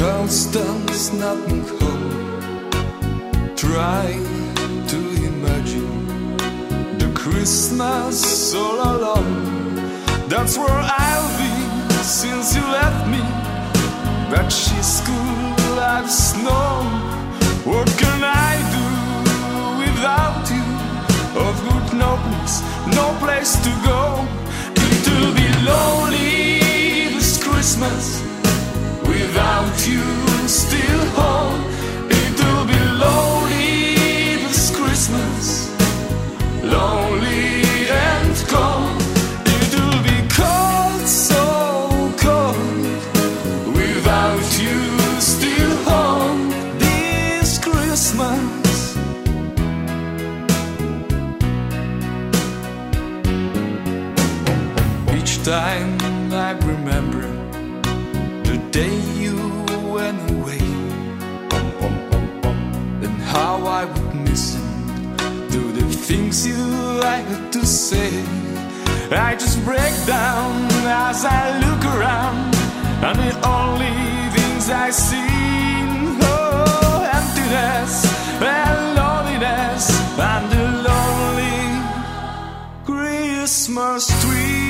Constance nothing home. Try to imagine the Christmas all alone. That's where I'll be since you left me. But she's school I've snow. What can I do without you? Of good no place, no place to go. It'll be lonely this Christmas without you still home it'll be lonely this christmas lonely time i remember the day you went away and how I would listen to the things you had to say. I just break down as I look around, and the only things I see oh emptiness and loneliness and the lonely Christmas tree.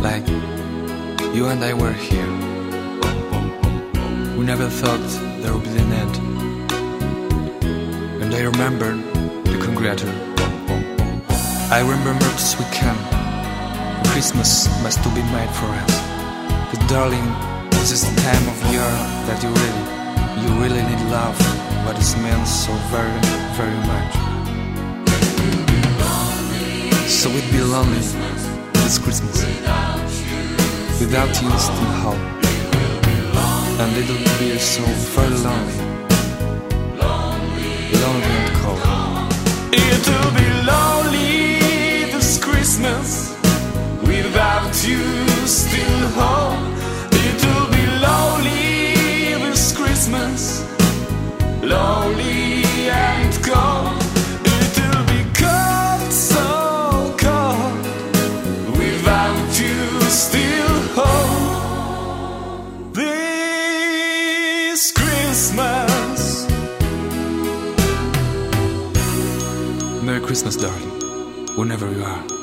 like you and I were here. We never thought there would be an end. And I remember the congratulatory. I remember the sweet camp. Christmas must be made for us. But darling, this is the time of year that you really, you really need love. But it means so very, very much. So we'd be lonely this Christmas. Without you still home, and it'll be so very lonely, lonely and cold. It'll without you still home. This Christmas. Merry Christmas, darling, whenever you are.